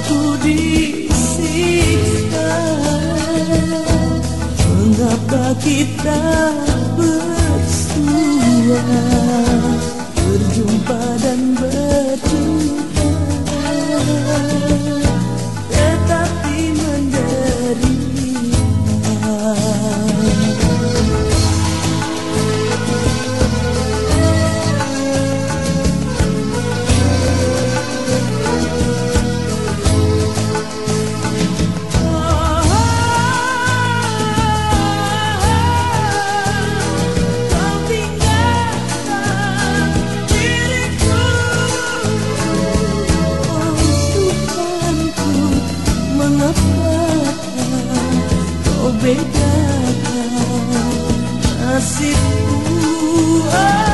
aku disiksa Mengapa kita bedakan nasibku. Oh.